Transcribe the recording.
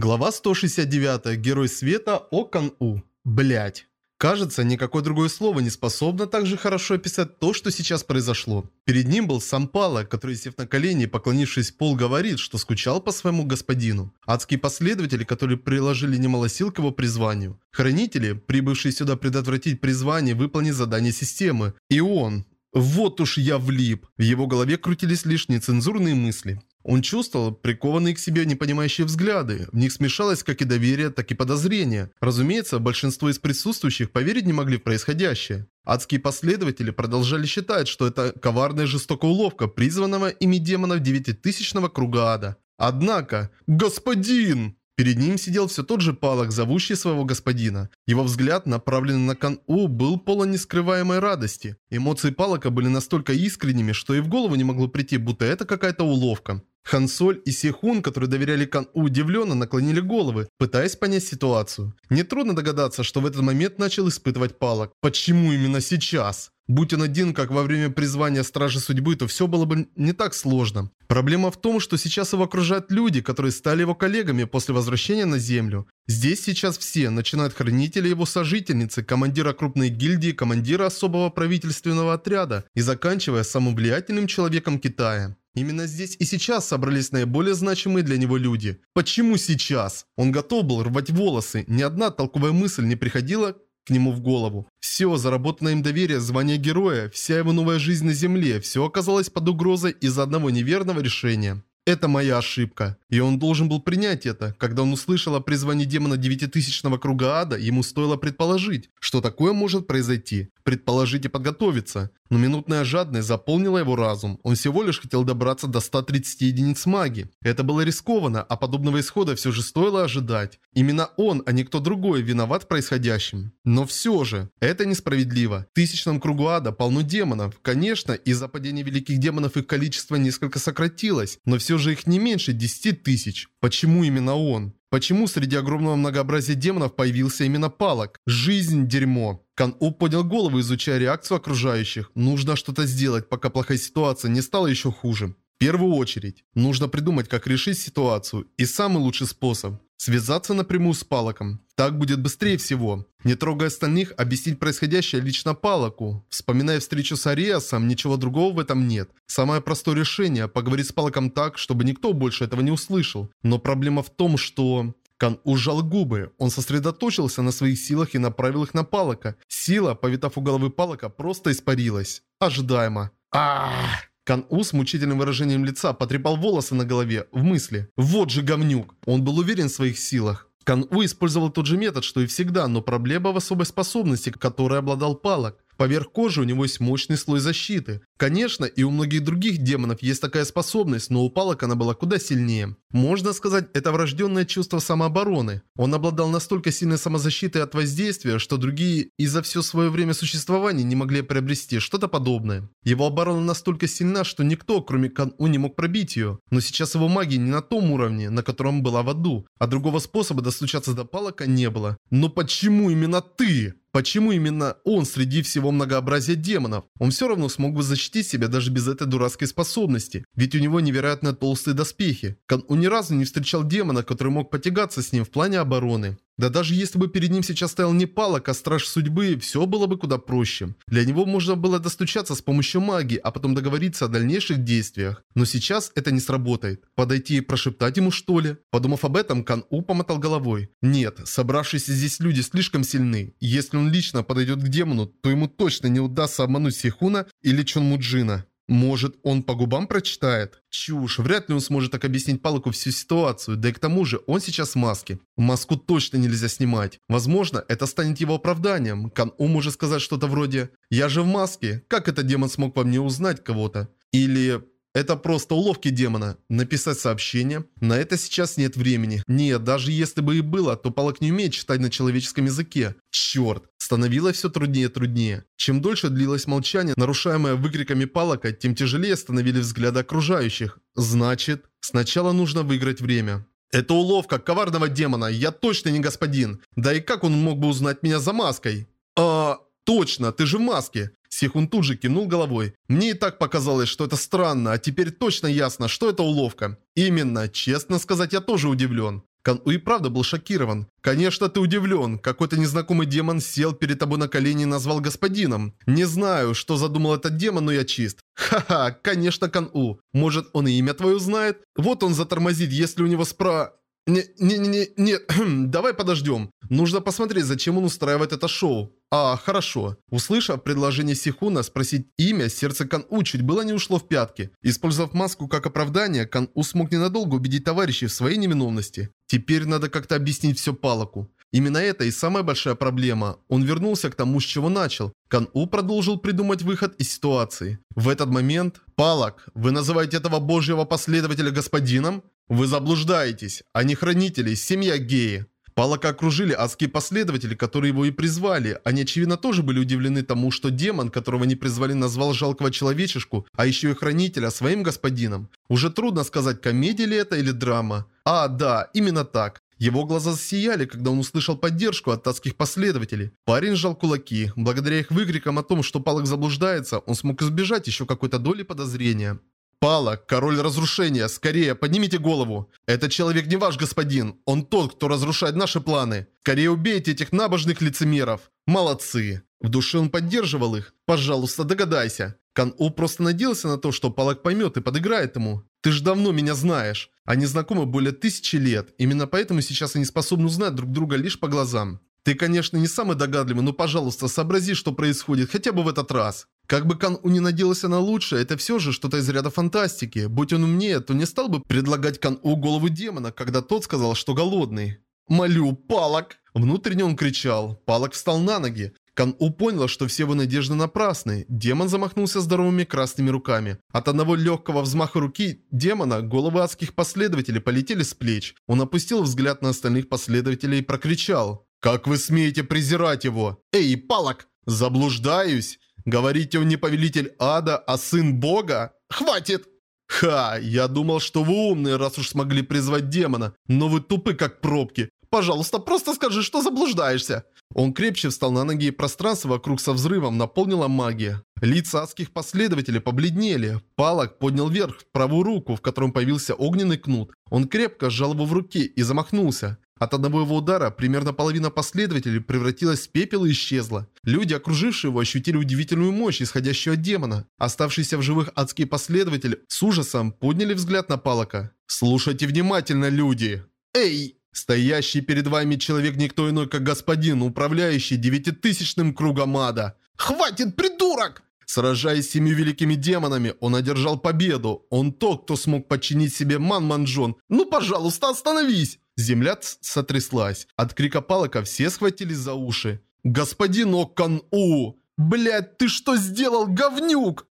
Глава 169. Герой света Окан-У. Блять. Кажется, никакое другое слово не способно так же хорошо описать то, что сейчас произошло. Перед ним был сам Пала, который, сев на колени и поклонившись пол, говорит, что скучал по своему господину. Адские последователи, которые приложили немало сил к его призванию. Хранители, прибывшие сюда предотвратить призвание, выполнить задание системы. И он. Вот уж я влип. В его голове крутились лишь нецензурные мысли. Он чувствовал прикованные к себе непонимающие взгляды. В них смешалось как и доверие, так и подозрение. Разумеется, большинство из присутствующих поверить не могли в происходящее. Адские последователи продолжали считать, что это коварная жестокая уловка призванного ими демонов девятитысячного круга ада. Однако... Господин! Перед ним сидел все тот же Палок, зовущий своего господина. Его взгляд, направленный на Кан-У, был полон нескрываемой радости. Эмоции Палока были настолько искренними, что и в голову не могло прийти, будто это какая-то уловка. Хансоль и Сихун, которые доверяли Кан-У удивленно, наклонили головы, пытаясь понять ситуацию. Нетрудно догадаться, что в этот момент начал испытывать Палок. Почему именно сейчас? Будь он один, как во время призвания Стражи Судьбы, то все было бы не так сложно. Проблема в том, что сейчас его окружают люди, которые стали его коллегами после возвращения на Землю. Здесь сейчас все, начиная от его сожительницы, командира крупной гильдии, командира особого правительственного отряда и заканчивая самым влиятельным человеком Китая. Именно здесь и сейчас собрались наиболее значимые для него люди. Почему сейчас? Он готов был рвать волосы, ни одна толковая мысль не приходила к нему в голову. Все, заработанное им доверие, звание героя, вся его новая жизнь на земле, все оказалось под угрозой из-за одного неверного решения. Это моя ошибка. И он должен был принять это. Когда он услышал о призвании демона девятитысячного круга ада, ему стоило предположить, что такое может произойти. Предположить и подготовиться. Но минутная жадность заполнила его разум. Он всего лишь хотел добраться до 130 единиц магии. Это было рискованно, а подобного исхода все же стоило ожидать. Именно он, а не кто другой, виноват в происходящем. Но все же, это несправедливо. В тысячном кругу ада полно демонов. Конечно, из-за падения великих демонов их количество несколько сократилось, но все же их не меньше 10 тысяч. Почему именно он? Почему среди огромного многообразия демонов появился именно палок? Жизнь – дерьмо. Кан-У поднял голову, изучая реакцию окружающих. Нужно что-то сделать, пока плохая ситуация не стала еще хуже. В первую очередь, нужно придумать, как решить ситуацию. И самый лучший способ – связаться напрямую с Палоком. Так будет быстрее всего. Не трогая остальных, объяснить происходящее лично Палоку. Вспоминая встречу с Ариасом, ничего другого в этом нет. Самое простое решение – поговорить с Палоком так, чтобы никто больше этого не услышал. Но проблема в том, что... Кан ужал губы. Он сосредоточился на своих силах и направил их на Палока. Сила, повитав у головы Палока, просто испарилась. Ожидаемо. Ах! Кан-У с мучительным выражением лица потрепал волосы на голове, в мысли. Вот же говнюк! Он был уверен в своих силах. Кан-У использовал тот же метод, что и всегда, но проблема в особой способности, которой обладал Палок. Поверх кожи у него есть мощный слой защиты. Конечно, и у многих других демонов есть такая способность, но у палок она была куда сильнее. Можно сказать, это врожденное чувство самообороны. Он обладал настолько сильной самозащитой от воздействия, что другие и за все свое время существования не могли приобрести что-то подобное. Его оборона настолько сильна, что никто, кроме Кан-У, не мог пробить ее. Но сейчас его магия не на том уровне, на котором была в аду, а другого способа достучаться до палока не было. Но почему именно ты? Почему именно он среди всего многообразия демонов? Он все равно смог бы защитить себя даже без этой дурацкой способности. Ведь у него невероятно толстые доспехи. Он ни разу не встречал демона, который мог потягаться с ним в плане обороны. Да даже если бы перед ним сейчас стоял не палок, а страж судьбы, все было бы куда проще. Для него можно было достучаться с помощью магии, а потом договориться о дальнейших действиях. Но сейчас это не сработает. Подойти и прошептать ему что ли? Подумав об этом, Кан У помотал головой. Нет, собравшиеся здесь люди слишком сильны. Если он лично подойдет к демону, то ему точно не удастся обмануть Сихуна или Чон Муджина. Может, он по губам прочитает? Чушь, вряд ли он сможет так объяснить Палаку всю ситуацию, да и к тому же он сейчас в маске. Маску точно нельзя снимать. Возможно, это станет его оправданием. Кан-У может сказать что-то вроде «Я же в маске, как этот демон смог во мне узнать кого-то?» Или это просто уловки демона. Написать сообщение? На это сейчас нет времени. Нет, даже если бы и было, то Палок не умеет читать на человеческом языке. Черт. Становилось все труднее и труднее. Чем дольше длилось молчание, нарушаемое выкриками палока, тем тяжелее становились взгляды окружающих. Значит, сначала нужно выиграть время. Это уловка коварного демона, я точно не господин. Да и как он мог бы узнать меня за маской? А, точно, ты же в маске. Сихун тут же кинул головой. Мне и так показалось, что это странно, а теперь точно ясно, что это уловка. Именно, честно сказать, я тоже удивлен. Кан-У и правда был шокирован. «Конечно, ты удивлен. Какой-то незнакомый демон сел перед тобой на колени и назвал господином. Не знаю, что задумал этот демон, но я чист. Ха-ха, конечно, Кан-У. Может, он и имя твое знает? Вот он затормозит, если у него спра... Не-не-не, нет, давай подождем. Нужно посмотреть, зачем он устраивает это шоу. А, хорошо. Услышав предложение Сихуна спросить имя, сердце Кан-У чуть было не ушло в пятки. Использовав маску как оправдание, Кан-У смог ненадолго убедить товарищей в своей невиновности. Теперь надо как-то объяснить все Палаку. Именно это и самая большая проблема. Он вернулся к тому, с чего начал. Кан-У продолжил придумать выход из ситуации. В этот момент... Палак, вы называете этого божьего последователя господином? Вы заблуждаетесь. Они хранители, семья геи. Палака окружили адские последователи, которые его и призвали. Они, очевидно, тоже были удивлены тому, что демон, которого они призвали, назвал жалкого человечешку, а еще и хранителя своим господином. Уже трудно сказать, комедия ли это или драма. А, да, именно так. Его глаза засияли, когда он услышал поддержку от адских последователей. Парень сжал кулаки. Благодаря их выкрикам о том, что Палак заблуждается, он смог избежать еще какой-то доли подозрения. Пала, король разрушения, скорее, поднимите голову. Этот человек не ваш господин, он тот, кто разрушает наши планы. Скорее убейте этих набожных лицемеров. Молодцы. В душе он поддерживал их. Пожалуйста, догадайся. Кан-У просто надеялся на то, что Палак поймет и подыграет ему. Ты ж давно меня знаешь. Они знакомы более тысячи лет. Именно поэтому сейчас они способны узнать друг друга лишь по глазам. Ты, конечно, не самый догадливый, но, пожалуйста, сообрази, что происходит хотя бы в этот раз. Как бы Кан У не надеялся на лучшее, это все же что-то из ряда фантастики. Будь он умнее, то не стал бы предлагать Кан У голову демона, когда тот сказал, что голодный. «Молю, Палок!» Внутренне он кричал. Палок встал на ноги. Кан У понял, что все его надежды напрасны. Демон замахнулся здоровыми красными руками. От одного легкого взмаха руки демона головы адских последователей полетели с плеч. Он опустил взгляд на остальных последователей и прокричал. «Как вы смеете презирать его? Эй, Палок! Заблуждаюсь!» Говорите, он не повелитель ада, а сын бога? Хватит! Ха, я думал, что вы умные, раз уж смогли призвать демона, но вы тупы, как пробки. Пожалуйста, просто скажи, что заблуждаешься. Он крепче встал на ноги, и пространство вокруг со взрывом наполнила магия. Лица адских последователей побледнели. Палок поднял вверх правую руку, в котором появился огненный кнут. Он крепко сжал его в руке и замахнулся. От одного его удара примерно половина последователей превратилась в пепел и исчезла. Люди, окружившие его, ощутили удивительную мощь, исходящую от демона. Оставшиеся в живых адские последователи с ужасом подняли взгляд на Палака. «Слушайте внимательно, люди!» «Эй!» Стоящий перед вами человек никто иной, как господин, управляющий девятитысячным кругом ада. «Хватит, придурок!» Сражаясь с семи великими демонами, он одержал победу. Он тот, кто смог подчинить себе Ман-Манджон. Ну, пожалуйста, остановись! Земля сотряслась. От крика палока все схватились за уши. «Господин Оккан-У! Блядь, ты что сделал, говнюк?»